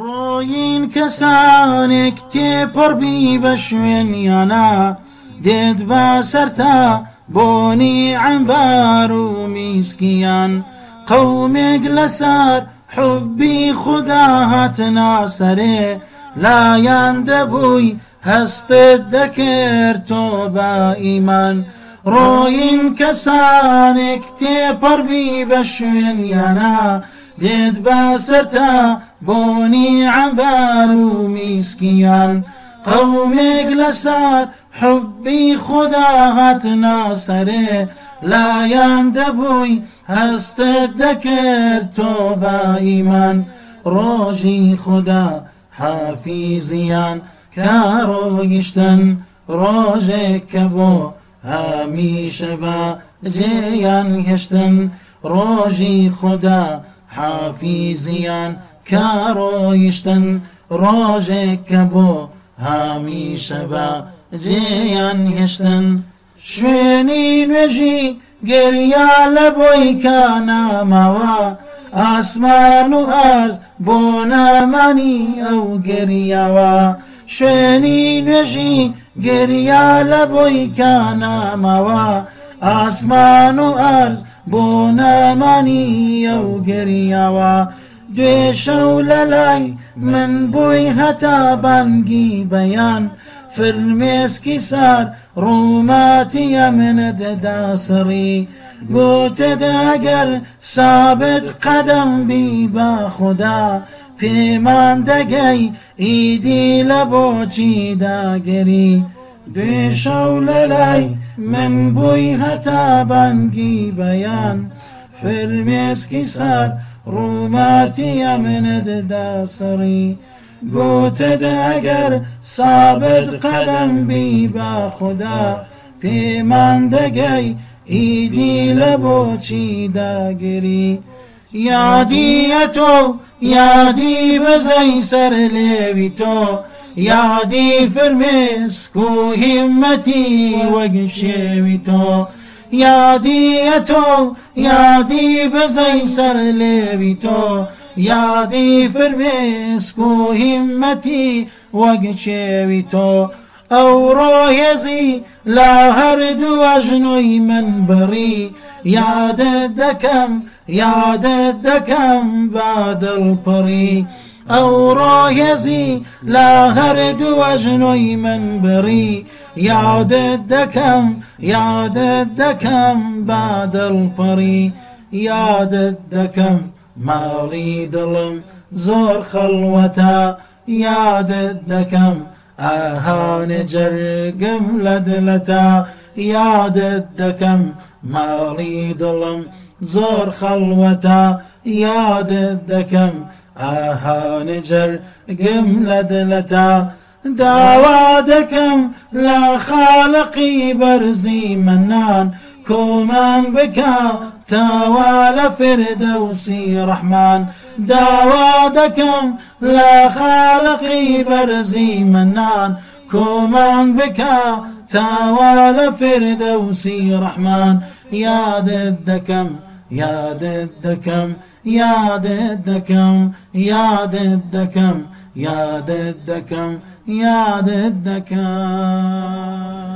ڕۆین کەسانێک تێپەڕبی بە شوێنیانە دێت بە سەرتا بۆنی ئەمبار و میسکیان قوم لەسەر حبی خدا هاتنا سەرێ لایان دەبووی هەستت دەکرد تۆ بە کسان ڕۆین پر بی بە یانا دێت باسەرتا بۆنی عەبار و میسکیان قەومێک سر حبی خدا هاتنا سەرێ لایان دەبووی هەستت دەکرد تو با ایمان ڕۆژی خدا حافیزیان کارو گشتن کە بۆ همیشه با جیان گشتن خدا حافیزیان کارۆیشتن ڕۆژێک کە بۆ هامیشە بە جێیان هێشتن شوێنی نوێژی گریا لە بۆی کانامەوە ئاسمان و ئاز بۆ نامانی ئەو گریاوە شوێنی نوێژی گریا لە بۆی کانامەوە ئاسمان و ئارز بۆ نامانی ئەو گەریاوە دوێشە و لە لای من بۆی هەتا بانگی بەیان فرمێسکی سار ڕووماتیە منە دەداسڕی گوتەداگەر سابت قەدەم بی با خوددا پێمان دەگەی ئیدی لە بۆچی داگەری. دێشە و لەلای من بووی هەتا بانگی بەیان فرمێسکی سار ڕووماتیە منەددا سڕی گوتەداگەر سابت قەدەم بی با خوددا پێمان دەگەی ئیدی لە بۆچی داگری یادیە تۆ یادی بەزەی سەر لێوی تۆ یادی فرمسک و هیمەتی وەگ شێوی تۆ یادی ئەتۆ یادی بەزەی سەر لێوی تۆ یادی فرمسک و هیمەتی وەگ شێوی تۆ ئەو ڕۆهێزی لا هەردووە ژنۆی من بڕی یادت دەکەم یادت دەکەم با دڵپڕی. او ڕۆهێزی لا غرد ژنۆی من بري يا دەکەم يا دەکەم بعد دڵپەڕی يا دەکەم مالي دلم زور خلوتا يا دەکەم اهان جەرگم لدلتا دلەتە یادت دەکەم دلم زور خلوتا خەڵوەتە یادت آها نجر گم لتا داوادكم لا خالقي برزي منان كومان بكا توال فردوسي رحمن داوادكم لا خالقي برزي منان كومان بكا توال فردوسي رحمن يا ضدكم يا ضدكم يا ضدكم يا ضدكم يا ضدكم يا ضدكم